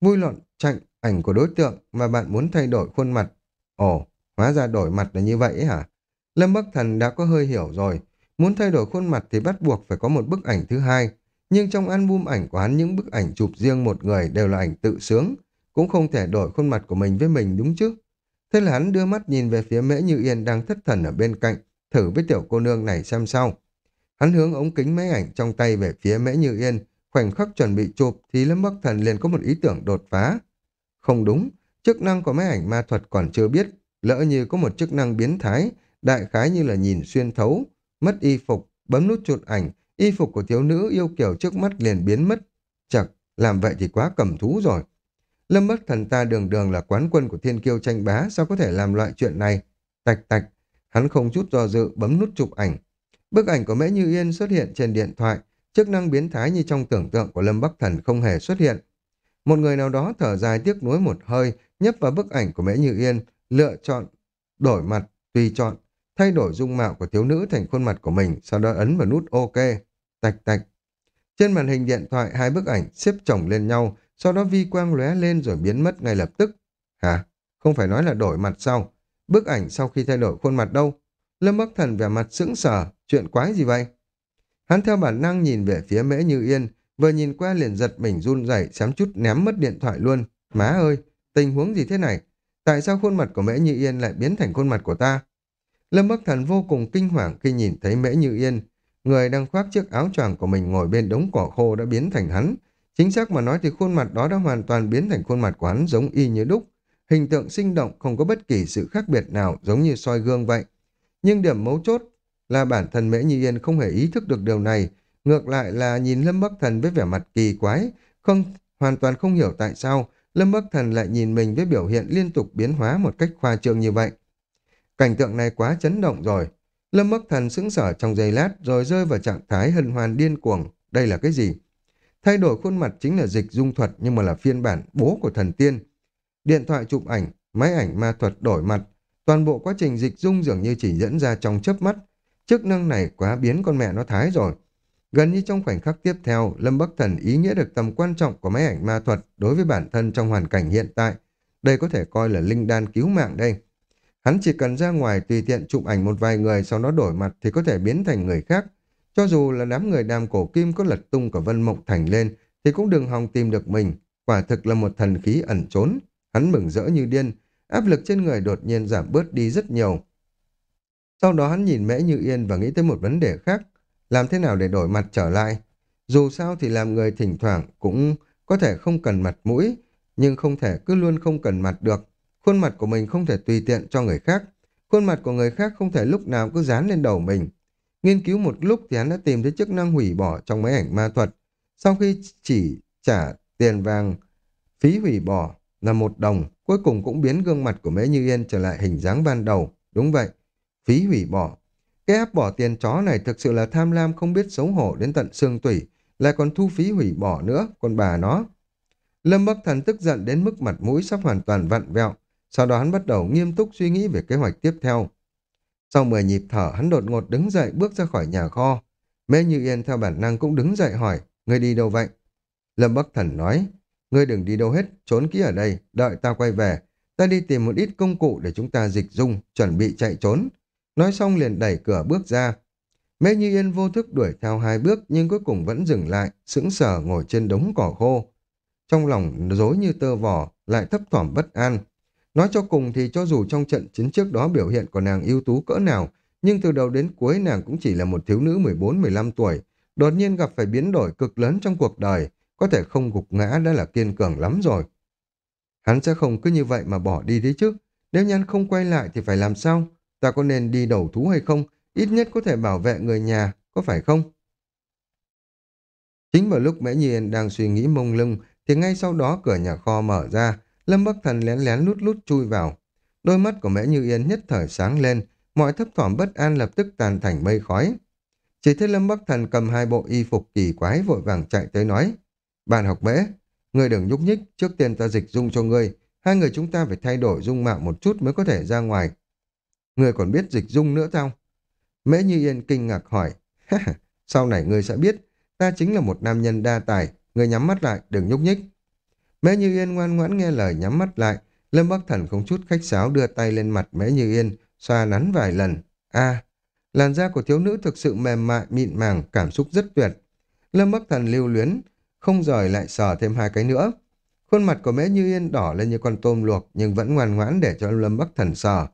Vui lộn chạy ảnh của đối tượng mà bạn muốn thay đổi khuôn mặt. Ồ, hóa ra đổi mặt là như vậy hả? Lâm Bắc Thần đã có hơi hiểu rồi. Muốn thay đổi khuôn mặt thì bắt buộc phải có một bức ảnh thứ hai. Nhưng trong album ảnh của hắn những bức ảnh chụp riêng một người đều là ảnh tự sướng. Cũng không thể đổi khuôn mặt của mình với mình đúng chứ? Thế là hắn đưa mắt nhìn về phía Mễ Như Yên đang thất thần ở bên cạnh, thử với tiểu cô nương này xem sao. Hắn hướng ống kính máy ảnh trong tay về phía Mễ Như Yên, khoảnh khắc chuẩn bị chụp thì Lâm Bắc Thần liền có một ý tưởng đột phá. Không đúng, chức năng của máy ảnh ma thuật còn chưa biết, lỡ như có một chức năng biến thái, đại khái như là nhìn xuyên thấu, mất y phục, bấm nút chụp ảnh, y phục của thiếu nữ yêu kiểu trước mắt liền biến mất. Chật, làm vậy thì quá cầm thú rồi. Lâm Bắc Thần ta đường đường là quán quân của thiên kiêu tranh bá, sao có thể làm loại chuyện này? Tạch tạch, hắn không chút do dự bấm nút chụp ảnh. Bức ảnh của Mễ Như Yên xuất hiện trên điện thoại, chức năng biến thái như trong tưởng tượng của Lâm Bắc Thần không hề xuất hiện. Một người nào đó thở dài tiếc nuối một hơi, nhấp vào bức ảnh của Mễ Như Yên, lựa chọn, đổi mặt, tùy chọn, thay đổi dung mạo của thiếu nữ thành khuôn mặt của mình, sau đó ấn vào nút OK. Tạch tạch. Trên màn hình điện thoại hai bức ảnh xếp chồng lên nhau, sau đó vi quang lóe lên rồi biến mất ngay lập tức. Hả? Không phải nói là đổi mặt sau, Bức ảnh sau khi thay đổi khuôn mặt đâu? Lâm Bắc Thần vẻ mặt sững sờ, chuyện quái gì vậy? Hắn theo bản năng nhìn về phía Mễ Như Yên, vừa nhìn qua liền giật mình run rẩy, xém chút ném mất điện thoại luôn. Má ơi, tình huống gì thế này? Tại sao khuôn mặt của Mễ Như Yên lại biến thành khuôn mặt của ta? Lâm Bắc Thần vô cùng kinh hoàng khi nhìn thấy Mễ Như Yên. người đang khoác chiếc áo choàng của mình ngồi bên đống cỏ khô đã biến thành hắn. Chính xác mà nói thì khuôn mặt đó đã hoàn toàn biến thành khuôn mặt của hắn giống y như đúc. Hình tượng sinh động không có bất kỳ sự khác biệt nào giống như soi gương vậy. Nhưng điểm mấu chốt là bản thân Mễ Như Yên không hề ý thức được điều này. Ngược lại là nhìn Lâm Bắc Thần với vẻ mặt kỳ quái, không hoàn toàn không hiểu tại sao Lâm Bắc Thần lại nhìn mình với biểu hiện liên tục biến hóa một cách khoa trương như vậy. Cảnh tượng này quá chấn động rồi. Lâm Bắc Thần sững sờ trong giây lát rồi rơi vào trạng thái hân hoan điên cuồng. Đây là cái gì? Thay đổi khuôn mặt chính là dịch dung thuật nhưng mà là phiên bản bố của thần tiên. Điện thoại chụp ảnh, máy ảnh ma thuật đổi mặt. Toàn bộ quá trình dịch dung dường như chỉ dẫn ra trong chớp mắt. Chức năng này quá biến con mẹ nó thái rồi. Gần như trong khoảnh khắc tiếp theo, Lâm Bắc Thần ý nghĩa được tầm quan trọng của máy ảnh ma thuật đối với bản thân trong hoàn cảnh hiện tại. Đây có thể coi là linh đan cứu mạng đây. Hắn chỉ cần ra ngoài tùy tiện chụp ảnh một vài người sau đó đổi mặt thì có thể biến thành người khác. Cho dù là đám người đàm cổ kim có lật tung cả Vân Mộng Thành lên thì cũng đừng hòng tìm được mình. Quả thực là một thần khí ẩn trốn. Hắn mừng rỡ như điên, áp lực trên người đột nhiên giảm bớt đi rất nhiều. Sau đó hắn nhìn Mễ Như Yên và nghĩ tới một vấn đề khác. Làm thế nào để đổi mặt trở lại? Dù sao thì làm người thỉnh thoảng cũng có thể không cần mặt mũi, nhưng không thể cứ luôn không cần mặt được. Khuôn mặt của mình không thể tùy tiện cho người khác. Khuôn mặt của người khác không thể lúc nào cứ dán lên đầu mình. Nghiên cứu một lúc thì hắn đã tìm thấy chức năng hủy bỏ trong máy ảnh ma thuật. Sau khi chỉ trả tiền vàng phí hủy bỏ là một đồng, cuối cùng cũng biến gương mặt của Mễ Như Yên trở lại hình dáng ban đầu. Đúng vậy, phí hủy bỏ. Cái áp bỏ tiền chó này thực sự là tham lam không biết xấu hổ đến tận xương tủy, lại còn thu phí hủy bỏ nữa, con bà nó. Lâm Bắc Thần tức giận đến mức mặt mũi sắp hoàn toàn vặn vẹo, sau đó hắn bắt đầu nghiêm túc suy nghĩ về kế hoạch tiếp theo. Sau 10 nhịp thở, hắn đột ngột đứng dậy bước ra khỏi nhà kho. Mê Như Yên theo bản năng cũng đứng dậy hỏi, ngươi đi đâu vậy? Lâm Bắc Thần nói, ngươi đừng đi đâu hết, trốn kỹ ở đây, đợi ta quay về. Ta đi tìm một ít công cụ để chúng ta dịch dung, chuẩn bị chạy trốn. Nói xong liền đẩy cửa bước ra. Mê Như Yên vô thức đuổi theo hai bước nhưng cuối cùng vẫn dừng lại, sững sờ ngồi trên đống cỏ khô. Trong lòng rối như tơ vỏ, lại thấp thỏm bất an. Nói cho cùng thì cho dù trong trận chiến trước đó biểu hiện của nàng ưu tú cỡ nào, nhưng từ đầu đến cuối nàng cũng chỉ là một thiếu nữ 14-15 tuổi, đột nhiên gặp phải biến đổi cực lớn trong cuộc đời, có thể không gục ngã đã là kiên cường lắm rồi. Hắn sẽ không cứ như vậy mà bỏ đi đấy chứ, nếu nhắn không quay lại thì phải làm sao? Ta có nên đi đầu thú hay không? Ít nhất có thể bảo vệ người nhà, có phải không? Chính vào lúc Mễ Nhiên đang suy nghĩ mông lung, thì ngay sau đó cửa nhà kho mở ra, Lâm Bắc Thần lén lén lút lút chui vào. Đôi mắt của Mễ Như Yên nhất thời sáng lên, mọi thấp thỏm bất an lập tức tàn thành mây khói. Chỉ thấy Lâm Bắc Thần cầm hai bộ y phục kỳ quái vội vàng chạy tới nói. Bạn học Mễ, người đừng nhúc nhích, trước tiên ta dịch dung cho ngươi. Hai người chúng ta phải thay đổi dung mạo một chút mới có thể ra ngoài. Người còn biết dịch dung nữa sao? Mễ Như Yên kinh ngạc hỏi. Sau này ngươi sẽ biết, ta chính là một nam nhân đa tài. Ngươi nhắm mắt lại, đừng nhúc nhích. Mễ Như Yên ngoan ngoãn nghe lời nhắm mắt lại. Lâm Bắc Thần không chút khách sáo đưa tay lên mặt Mễ Như Yên, xoa nắn vài lần. a làn da của thiếu nữ thực sự mềm mại, mịn màng, cảm xúc rất tuyệt. Lâm Bắc Thần lưu luyến, không rời lại sờ thêm hai cái nữa. Khuôn mặt của Mễ Như Yên đỏ lên như con tôm luộc nhưng vẫn ngoan ngoãn để cho Lâm Bắc Thần sờ.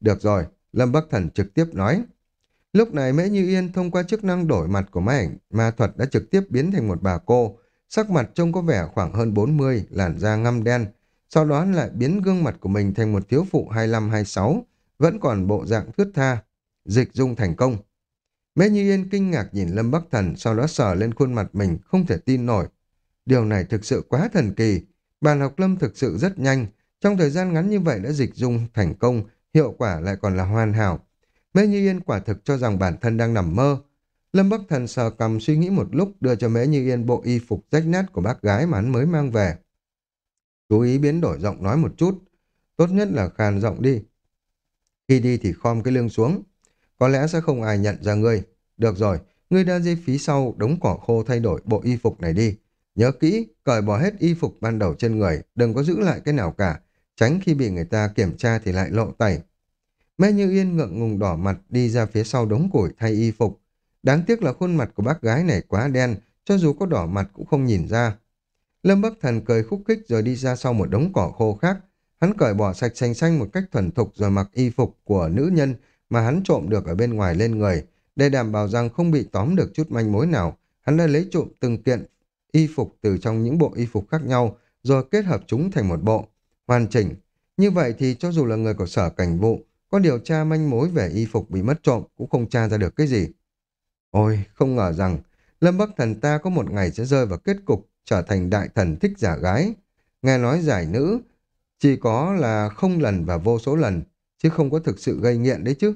Được rồi, Lâm Bắc Thần trực tiếp nói. Lúc này Mễ Như Yên thông qua chức năng đổi mặt của máy ảnh, ma thuật đã trực tiếp biến thành một bà cô. Sắc mặt trông có vẻ khoảng hơn 40, làn da ngăm đen. Sau đó lại biến gương mặt của mình thành một thiếu phụ 25-26, vẫn còn bộ dạng thướt tha. Dịch dung thành công. Mễ Như Yên kinh ngạc nhìn Lâm Bắc Thần, sau đó sờ lên khuôn mặt mình, không thể tin nổi. Điều này thực sự quá thần kỳ. Bàn học Lâm thực sự rất nhanh, trong thời gian ngắn như vậy đã dịch dung thành công, hiệu quả lại còn là hoàn hảo. mê Như Yên quả thực cho rằng bản thân đang nằm mơ. Lâm Bắc Thần sờ cầm suy nghĩ một lúc đưa cho Mễ Như Yên bộ y phục rách nát của bác gái mà hắn mới mang về. Chú ý biến đổi giọng nói một chút. Tốt nhất là khàn giọng đi. Khi đi thì khom cái lưng xuống. Có lẽ sẽ không ai nhận ra ngươi. Được rồi, ngươi đã dây phí sau đống cỏ khô thay đổi bộ y phục này đi. Nhớ kỹ, cởi bỏ hết y phục ban đầu trên người, đừng có giữ lại cái nào cả tránh khi bị người ta kiểm tra thì lại lộ tẩy. Mẹ Như Yên ngượng ngùng đỏ mặt đi ra phía sau đống củi thay y phục. Đáng tiếc là khuôn mặt của bác gái này quá đen, cho dù có đỏ mặt cũng không nhìn ra. Lâm Bắc Thần cười khúc khích rồi đi ra sau một đống cỏ khô khác. Hắn cởi bỏ sạch xanh xanh một cách thuần thục rồi mặc y phục của nữ nhân mà hắn trộm được ở bên ngoài lên người, Để đảm bảo rằng không bị tóm được chút manh mối nào, hắn đã lấy trộm từng kiện y phục từ trong những bộ y phục khác nhau, rồi kết hợp chúng thành một bộ, hoàn chỉnh. Như vậy thì cho dù là người của sở cảnh vụ, có điều tra manh mối về y phục bị mất trộm cũng không tra ra được cái gì. Ôi, không ngờ rằng Lâm Bắc Thần ta có một ngày sẽ rơi vào kết cục trở thành đại thần thích giả gái. Nghe nói giải nữ chỉ có là không lần và vô số lần, chứ không có thực sự gây nghiện đấy chứ.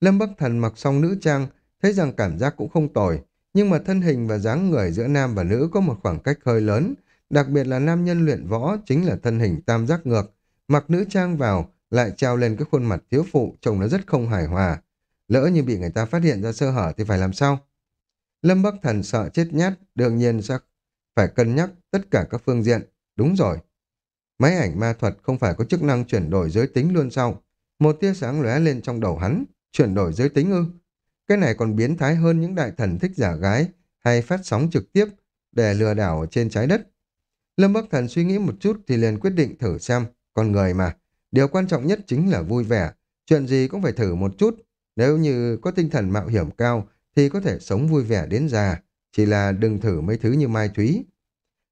Lâm Bắc Thần mặc xong nữ trang, thấy rằng cảm giác cũng không tồi, nhưng mà thân hình và dáng người giữa nam và nữ có một khoảng cách hơi lớn, đặc biệt là nam nhân luyện võ chính là thân hình tam giác ngược, mặc nữ trang vào lại treo lên cái khuôn mặt thiếu phụ trông nó rất không hài hòa. Lỡ như bị người ta phát hiện ra sơ hở thì phải làm sao? Lâm Bắc Thần sợ chết nhát, đương nhiên sẽ phải cân nhắc tất cả các phương diện. Đúng rồi. Máy ảnh ma thuật không phải có chức năng chuyển đổi giới tính luôn sao? Một tia sáng lóe lên trong đầu hắn, chuyển đổi giới tính ư? Cái này còn biến thái hơn những đại thần thích giả gái hay phát sóng trực tiếp để lừa đảo trên trái đất. Lâm Bắc Thần suy nghĩ một chút thì liền quyết định thử xem, con người mà. Điều quan trọng nhất chính là vui vẻ, chuyện gì cũng phải thử một chút. Nếu như có tinh thần mạo hiểm cao thì có thể sống vui vẻ đến già, chỉ là đừng thử mấy thứ như mai thúy.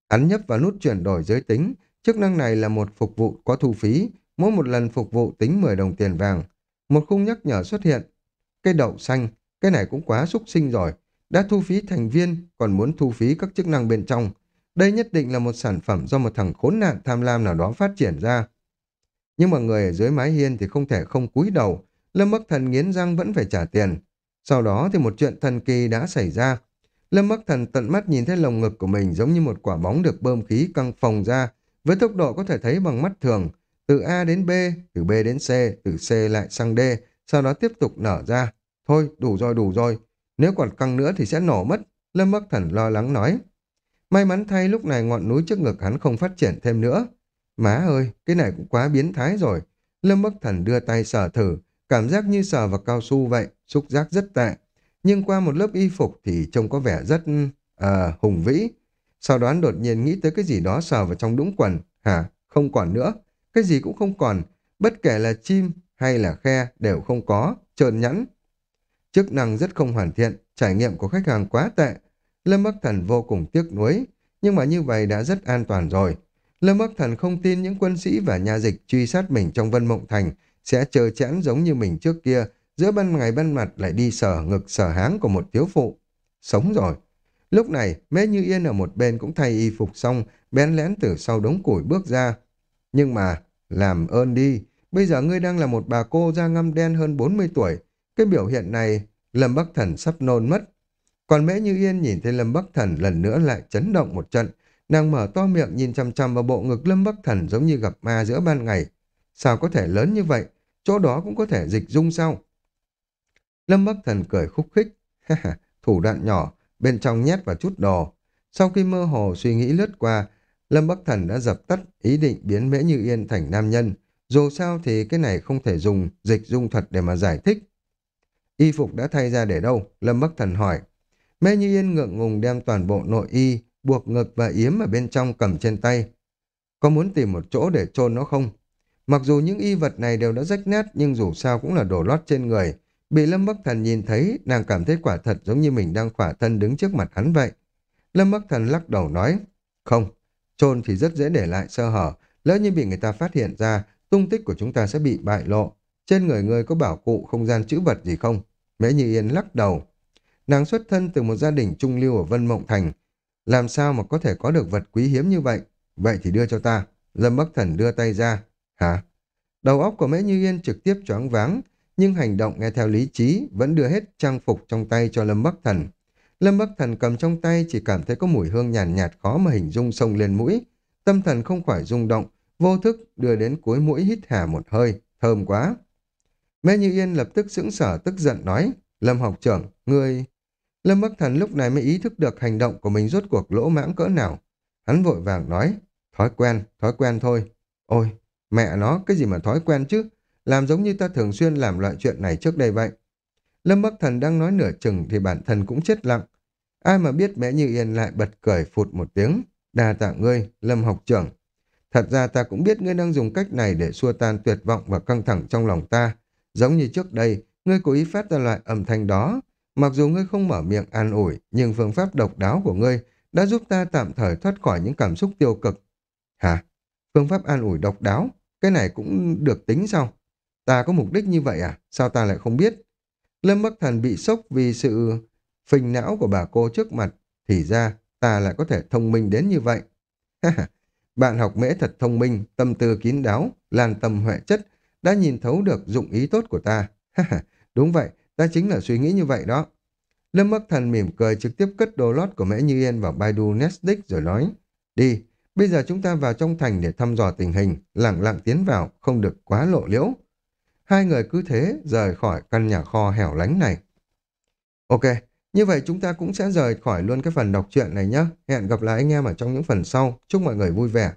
Hắn nhấp vào nút chuyển đổi giới tính, chức năng này là một phục vụ có thu phí, mỗi một lần phục vụ tính 10 đồng tiền vàng. Một khung nhắc nhở xuất hiện, cây đậu xanh, cái này cũng quá xúc sinh rồi, đã thu phí thành viên, còn muốn thu phí các chức năng bên trong. Đây nhất định là một sản phẩm do một thằng khốn nạn tham lam nào đó phát triển ra. Nhưng mà người ở dưới mái hiên thì không thể không cúi đầu, Lâm Bắc Thần nghiến răng vẫn phải trả tiền. Sau đó thì một chuyện thần kỳ đã xảy ra. Lâm Bắc Thần tận mắt nhìn thấy lồng ngực của mình giống như một quả bóng được bơm khí căng phồng ra, với tốc độ có thể thấy bằng mắt thường, từ A đến B, từ B đến C, từ C lại sang D, sau đó tiếp tục nở ra. Thôi, đủ rồi, đủ rồi. Nếu còn căng nữa thì sẽ nổ mất, Lâm Bắc Thần lo lắng nói. May mắn thay lúc này ngọn núi trước ngực hắn không phát triển thêm nữa. Má ơi, cái này cũng quá biến thái rồi. Lâm Bắc Thần đưa tay sờ thử, cảm giác như sờ vào cao su vậy, xúc giác rất tệ. Nhưng qua một lớp y phục thì trông có vẻ rất à, hùng vĩ. Sau đó đột nhiên nghĩ tới cái gì đó sờ vào trong đũng quần. Hả? Không còn nữa. Cái gì cũng không còn. Bất kể là chim hay là khe đều không có. Trơn nhẵn. Chức năng rất không hoàn thiện. Trải nghiệm của khách hàng quá tệ. Lâm Bắc Thần vô cùng tiếc nuối. Nhưng mà như vậy đã rất an toàn rồi. Lâm Bắc Thần không tin những quân sĩ và nhà dịch truy sát mình trong Vân Mộng Thành sẽ chờ chẽn giống như mình trước kia, giữa ban ngày ban mặt lại đi sờ ngực sờ háng của một thiếu phụ. Sống rồi. Lúc này, mẹ Như Yên ở một bên cũng thay y phục xong, bén lén từ sau đống củi bước ra. Nhưng mà, làm ơn đi, bây giờ ngươi đang là một bà cô da ngăm đen hơn 40 tuổi. Cái biểu hiện này, Lâm Bắc Thần sắp nôn mất. Còn mẹ Như Yên nhìn thấy Lâm Bắc Thần lần nữa lại chấn động một trận, Nàng mở to miệng nhìn chăm chăm vào bộ ngực Lâm Bắc Thần giống như gặp ma giữa ban ngày. Sao có thể lớn như vậy? Chỗ đó cũng có thể dịch dung sao? Lâm Bắc Thần cười khúc khích. Thủ đoạn nhỏ, bên trong nhét vào chút đồ. Sau khi mơ hồ suy nghĩ lướt qua, Lâm Bắc Thần đã dập tắt ý định biến Mễ Như Yên thành nam nhân. Dù sao thì cái này không thể dùng dịch dung thuật để mà giải thích. Y phục đã thay ra để đâu? Lâm Bắc Thần hỏi. Mễ Như Yên ngượng ngùng đem toàn bộ nội y buộc ngực và yếm ở bên trong cầm trên tay. Có muốn tìm một chỗ để chôn nó không? Mặc dù những y vật này đều đã rách nát nhưng dù sao cũng là đồ lót trên người. Bị Lâm Bắc Thần nhìn thấy, nàng cảm thấy quả thật giống như mình đang khỏa thân đứng trước mặt hắn vậy. Lâm Bắc Thần lắc đầu nói, không, trôn thì rất dễ để lại sơ hở, lỡ như bị người ta phát hiện ra, tung tích của chúng ta sẽ bị bại lộ. Trên người ngươi có bảo cụ không gian chữ vật gì không? Mễ Như Yên lắc đầu. Nàng xuất thân từ một gia đình trung lưu ở Vân Mộng Thành, làm sao mà có thể có được vật quý hiếm như vậy? Vậy thì đưa cho ta. Lâm Bắc Thần đưa tay ra. Hả? Đầu óc của Mễ Như Yên trực tiếp choáng váng, nhưng hành động nghe theo lý trí vẫn đưa hết trang phục trong tay cho Lâm Bắc Thần. Lâm Bắc Thần cầm trong tay chỉ cảm thấy có mùi hương nhàn nhạt, nhạt khó mà hình dung sông lên mũi. Tâm thần không khỏi rung động, vô thức đưa đến cuối mũi hít hà một hơi, thơm quá. Mễ Như Yên lập tức sững sở tức giận nói, Lâm học trưởng, ngươi... Lâm Bắc Thần lúc này mới ý thức được hành động của mình rốt cuộc lỗ mãng cỡ nào. Hắn vội vàng nói, thói quen, thói quen thôi. Ôi, mẹ nó, cái gì mà thói quen chứ? Làm giống như ta thường xuyên làm loại chuyện này trước đây vậy. Lâm Bắc Thần đang nói nửa chừng thì bản thân cũng chết lặng. Ai mà biết mẹ Như Yên lại bật cười phụt một tiếng. Đà tạ ngươi, Lâm học trưởng. Thật ra ta cũng biết ngươi đang dùng cách này để xua tan tuyệt vọng và căng thẳng trong lòng ta. Giống như trước đây, ngươi cố ý phát ra loại âm thanh đó Mặc dù ngươi không mở miệng an ủi, nhưng phương pháp độc đáo của ngươi đã giúp ta tạm thời thoát khỏi những cảm xúc tiêu cực. Hả? Phương pháp an ủi độc đáo? Cái này cũng được tính sao? Ta có mục đích như vậy à? Sao ta lại không biết? Lâm Bắc Thần bị sốc vì sự phình não của bà cô trước mặt. Thì ra, ta lại có thể thông minh đến như vậy. Bạn học mễ thật thông minh, tâm tư kín đáo, lan tâm huệ chất, đã nhìn thấu được dụng ý tốt của ta. Đúng vậy, ta chính là suy nghĩ như vậy đó. Lâm Bắc Thần mỉm cười trực tiếp cất đồ lót của Mễ Như Yên vào Baidu Netflix rồi nói, đi, bây giờ chúng ta vào trong thành để thăm dò tình hình, lặng lặng tiến vào, không được quá lộ liễu. Hai người cứ thế rời khỏi căn nhà kho hẻo lánh này. Ok, như vậy chúng ta cũng sẽ rời khỏi luôn cái phần đọc truyện này nhé. Hẹn gặp lại anh em ở trong những phần sau. Chúc mọi người vui vẻ